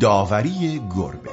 داوری گربه.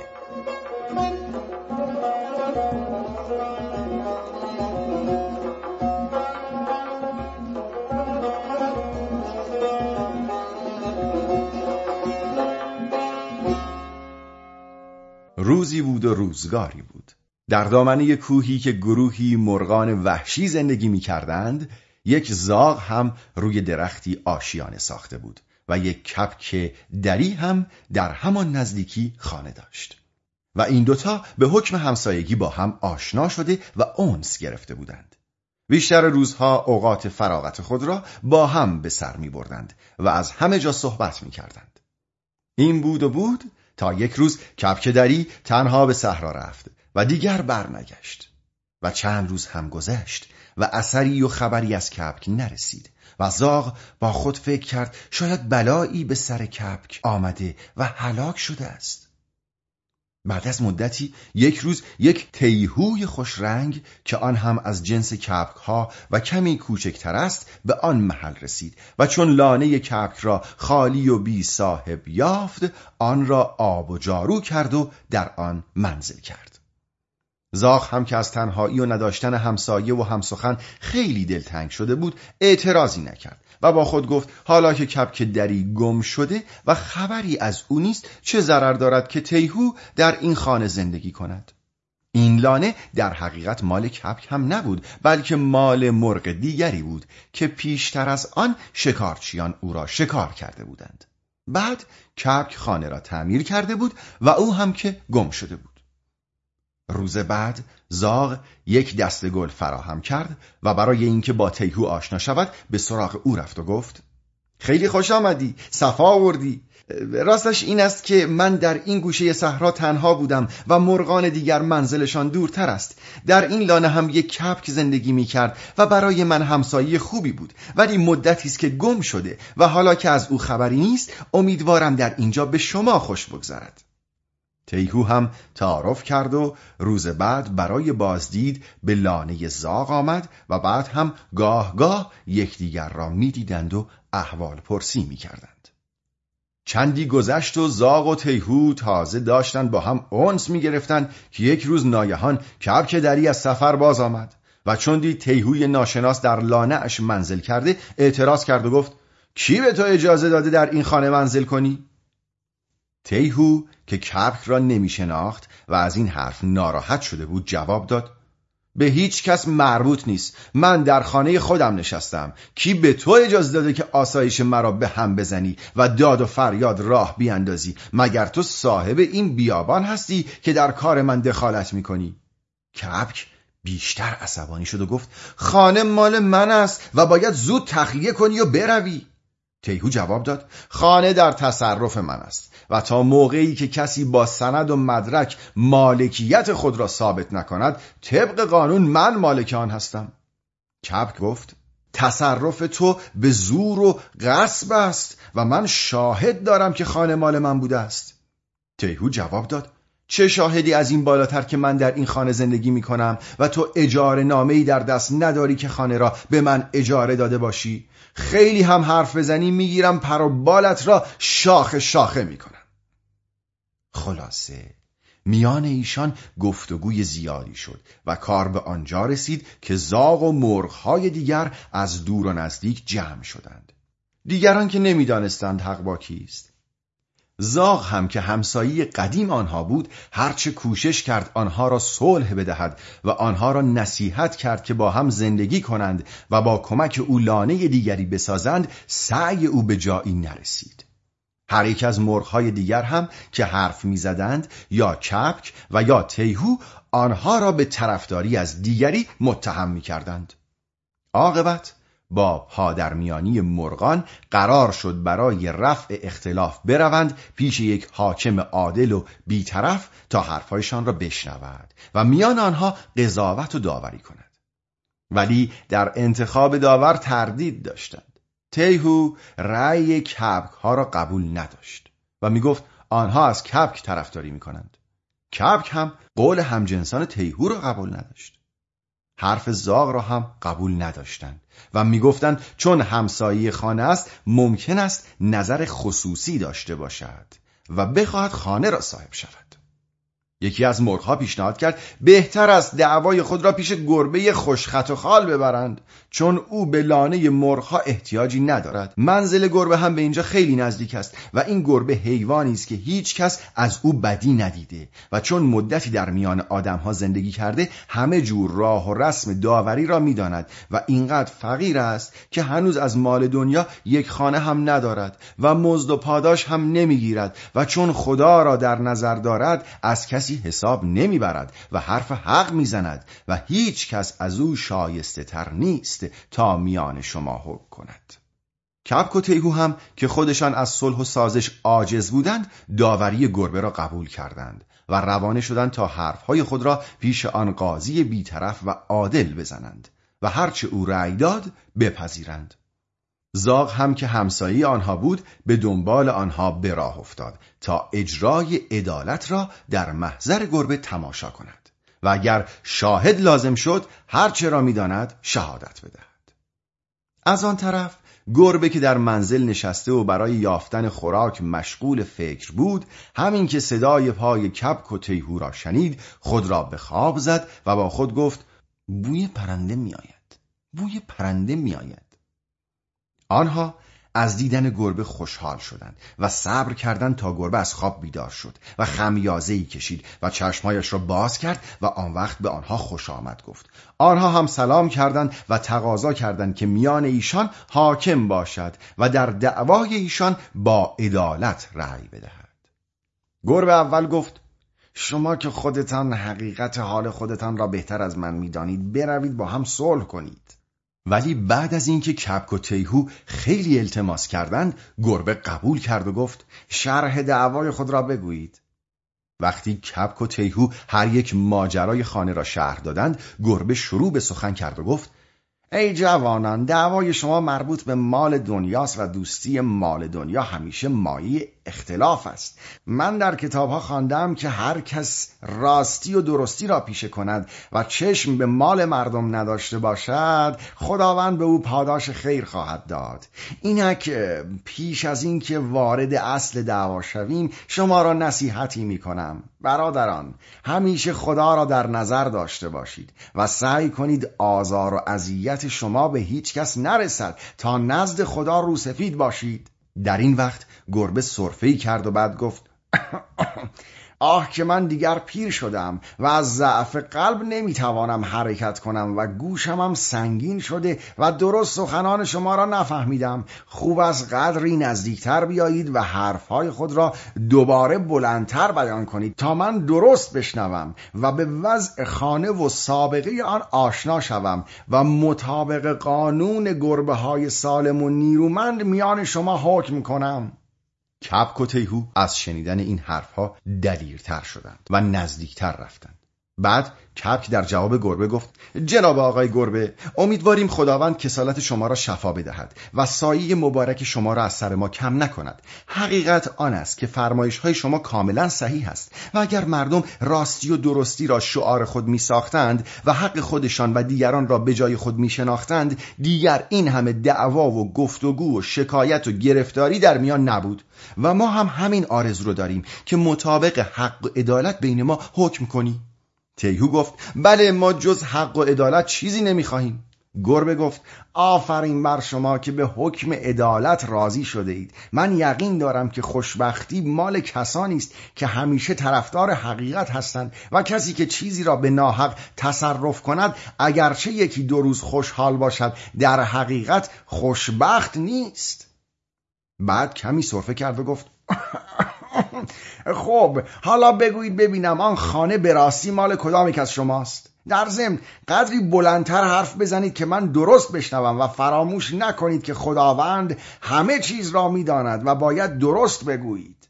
روزی بود و روزگاری بود. در دامنه کوهی که گروهی مرغان وحشی زندگی می کردند یک زاغ هم روی درختی آشیانه ساخته بود. و یک کپک دری هم در همان نزدیکی خانه داشت و این دوتا به حکم همسایگی با هم آشنا شده و اونس گرفته بودند بیشتر روزها اوقات فراغت خود را با هم به سر می بردند و از همه جا صحبت می کردند. این بود و بود تا یک روز کپک دری تنها به صحرا رفت و دیگر برنگشت و چند روز هم گذشت و اثری و خبری از کپک نرسید و زاغ با خود فکر کرد شاید بلایی به سر کپک آمده و هلاک شده است. بعد از مدتی یک روز یک تیهوی خوش رنگ که آن هم از جنس کپک ها و کمی کوچکتر است به آن محل رسید و چون لانه کپک را خالی و بی صاحب یافت آن را آب و جارو کرد و در آن منزل کرد. زاخ هم که از تنهایی و نداشتن همسایه و همسخن خیلی دلتنگ شده بود اعتراضی نکرد و با خود گفت حالا که کپک دری گم شده و خبری از او نیست چه ضرر دارد که تیهو در این خانه زندگی کند؟ این لانه در حقیقت مال کپک هم نبود بلکه مال مرغ دیگری بود که پیشتر از آن شکارچیان او را شکار کرده بودند. بعد کپک خانه را تعمیر کرده بود و او هم که گم شده بود. روز بعد زاغ یک دست گل فراهم کرد و برای اینکه با تیهو آشنا شود به سراغ او رفت و گفت خیلی خوش آمدی صفا آوردی. راستش این است که من در این گوشه صحرا تنها بودم و مرغان دیگر منزلشان دورتر است. در این لانه هم یک کپک زندگی می کرد و برای من همسایه خوبی بود. ولی مدتی است که گم شده و حالا که از او خبری نیست امیدوارم در اینجا به شما خوش بگذرد. تیهو هم تعارف کرد و روز بعد برای بازدید به لانه زاغ آمد و بعد هم گاه گاه یکدیگر را می‌دیدند و احوال پرسی می‌کردند. چندی گذشت و زاغ و تیهو تازه داشتند با هم اونس می‌گرفتند که یک روز ناگهان کبک دری از سفر باز آمد و چون دید تیهوی ناشناس در لانه اش منزل کرده اعتراض کرد و گفت کی به تو اجازه داده در این خانه منزل کنی؟ تیهو که کپک را نمی شناخت و از این حرف ناراحت شده بود جواب داد به هیچ کس مربوط نیست. من در خانه خودم نشستم. کی به تو اجازه داده که آسایش مرا به هم بزنی و داد و فریاد راه بیاندازی؟ مگر تو صاحب این بیابان هستی که در کار من دخالت می‌کنی؟ کپک بیشتر عصبانی شد و گفت خانه مال من است و باید زود تخلیه کنی و بروی. تیهو جواب داد خانه در تصرف من است. و تا موقعی که کسی با سند و مدرک مالکیت خود را ثابت نکند طبق قانون من مالک آن هستم. کپک گفت تصرف تو به زور و غصب است و من شاهد دارم که خانه مال من بوده است. تیهو جواب داد چه شاهدی از این بالاتر که من در این خانه زندگی می کنم و تو اجاره نامه در دست نداری که خانه را به من اجاره داده باشی؟ خیلی هم حرف بزنی می‌گیرم پر و بالت را شاخه شاخه می‌کنم خلاصه. میان ایشان گفتگوی زیادی شد و کار به آنجا رسید که زاغ و مرغهای دیگر از دور و نزدیک جمع شدند. دیگران که نمی‌دانستند حق با کیست. زاغ هم که همسایی قدیم آنها بود هرچه کوشش کرد آنها را صلح بدهد و آنها را نصیحت کرد که با هم زندگی کنند و با کمک او لانه دیگری بسازند سعی او به جایی نرسید. هر یک از مرغهای دیگر هم که حرف می‌زدند یا کپک و یا تیهو آنها را به طرفداری از دیگری متهم می‌کردند. عاقبت با پادرمیانی مرغان قرار شد برای رفع اختلاف بروند پیش یک حاکم عادل و بیطرف تا حرفهایشان را بشنود و میان آنها قضاوت و داوری کند. ولی در انتخاب داور تردید داشتند. تیهو رأی کبک ها را قبول نداشت و می‌گفت آنها از کبک طرفداری می‌کنند. کبک هم قول همجنسان تیهو را قبول نداشت. حرف زاغ را هم قبول نداشتند و می‌گفتند چون همسایه خانه است ممکن است نظر خصوصی داشته باشد و بخواهد خانه را صاحب شود. یکی از مرغها پیشنهاد کرد بهتر است دعوای خود را پیش گربه خوشخط و خال ببرند چون او به لانه مرغها احتیاجی ندارد. منزل گربه هم به اینجا خیلی نزدیک است و این گربه حیوانی است که هیچ کس از او بدی ندیده و چون مدتی در میان آدمها زندگی کرده همه جور راه و رسم داوری را می‌داند و اینقدر فقیر است که هنوز از مال دنیا یک خانه هم ندارد و مزد و پاداش هم نمی‌گیرد و چون خدا را در نظر دارد از کسی حساب نمی‌برد و حرف حق می‌زند و هیچ کس از او شایسته تر نیست تا میان شما حکم کند. کپک و تیهو هم که خودشان از صلح و سازش عاجز بودند داوری گربه را قبول کردند و روانه شدند تا حرفهای خود را پیش آن قاضی بیطرف و عادل بزنند و هرچه او رأی داد بپذیرند. زاغ هم که همسایی آنها بود به دنبال آنها به راه افتاد تا اجرای عدالت را در محضر گربه تماشا کند. و اگر شاهد لازم شد هرچه را می‌داند شهادت بدهد. از آن طرف گربه که در منزل نشسته و برای یافتن خوراک مشغول فکر بود همین که صدای پای کپک و تیهو را شنید خود را به خواب زد و با خود گفت بوی پرنده میآید بوی پرنده میآید. آنها از دیدن گربه خوشحال شدند و صبر کردند تا گربه از خواب بیدار شد و خمیازه کشید و چشمایش را باز کرد و آن وقت به آنها خوش آمد گفت. آنها هم سلام کردند و تقاضا کردند که میان ایشان حاکم باشد و در دعوای ایشان با عدالت رأی بدهد. گربه اول گفت شما که خودتان حقیقت حال خودتان را بهتر از من می‌دانید بروید با هم صلح کنید. ولی بعد از اینکه کپک و تیهو خیلی التماس کردند گربه قبول کرد و گفت شرح دعوای خود را بگویید. وقتی کپک و تیهو هر یک ماجرای خانه را شرح دادند گربه شروع به سخن کرد و گفت ای جوانان دعوای شما مربوط به مال دنیاست و دوستی مال دنیا همیشه مایه اختلاف است. من در کتاب ها خواندم که هر کس راستی و درستی را پیشه کند و چشم به مال مردم نداشته باشد خداوند به او پاداش خیر خواهد داد. اینک پیش از اینکه وارد اصل دعوا شویم شما را نصیحتی می کنم برادران همیشه خدا را در نظر داشته باشید و سعی کنید آزار و اذیت شما به هیچ کس نرسد تا نزد خدا روسفید باشید. در این وقت گربه صرفه کرد و بعد گفت آه که من دیگر پیر شدم و از ضعف قلب نمی‌توانم حرکت کنم و گوشمم سنگین شده و درست سخنان شما را نفهمیدم. خوب از قدری نزدیکتر بیایید و حرفهای خود را دوباره بلندتر بیان کنید تا من درست بشنوم و به وضع خانه و سابقه آن آشنا شوم و مطابق قانون گربه های سالم و نیرومند میان شما حکم کنم. کپک و تیهو از شنیدن این حرفها دلیرتر شدند و نزدیکتر رفتند. بعد کپک در جواب گربه گفت جناب آقای گربه امیدواریم خداوند کسالت شما را شفا بدهد و سایه مبارک شما را از سر ما کم نکند. حقیقت آن است که فرمایش های شما کاملا صحیح است و اگر مردم راستی و درستی را شعار خود می ساختند و حق خودشان و دیگران را به جای خود می شناختند دیگر این همه دعوا و گفتگو و شکایت و گرفتاری در میان نبود. و ما هم همین آرزو رو داریم که مطابق حق و عدالت بین ما حکم کنی. تیهو گفت بله ما جز حق و عدالت چیزی نمی‌خواهیم. گربه گفت آفرین بر شما که به حکم عدالت راضی شده اید. من یقین دارم که خوشبختی مال کسانی است که همیشه طرفدار حقیقت هستند و کسی که چیزی را به ناحق تصرف کند اگرچه یکی دو روز خوشحال باشد در حقیقت خوشبخت نیست. بعد کمی صرفه کرد و گفت خب حالا بگویید ببینم آن خانه به راستی مال کدام یک از شماست؟ در ضمن قدری بلندتر حرف بزنید که من درست بشنوم و فراموش نکنید که خداوند همه چیز را می‌داند و باید درست بگویید.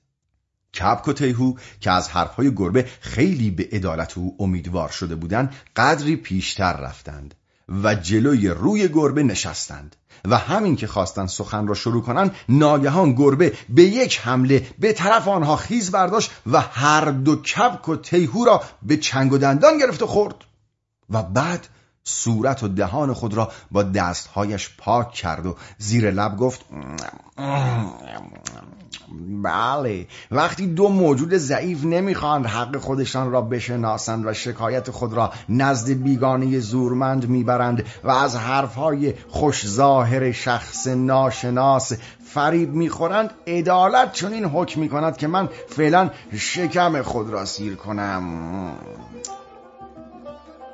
کپک و تیهو که از حرفهای گربه خیلی به عدالت او امیدوار شده بودند قدری پیشتر رفتند. و جلوی روی گربه نشستند و همین که خواستن سخن را شروع کنند ناگهان گربه به یک حمله به طرف آنها خیز برداشت و هر دو کپک و تیهو را به چنگ و دندان گرفت و خورد. و بعد صورت و دهان خود را با دستهایش پاک کرد و زیر لب گفت بله وقتی دو موجود ضعیف نمی‌خواند حق خودشان را بشناسند و شکایت خود را نزد بیگانه زورمند می‌برند و از حرفهای خوش ظاهر شخص ناشناس فریب می‌خورند عدالت چون این حکم می‌کند که من فعلا شکم خود را سیر کنم.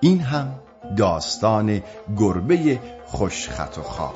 این هم داستان گربه خوشخط و خواب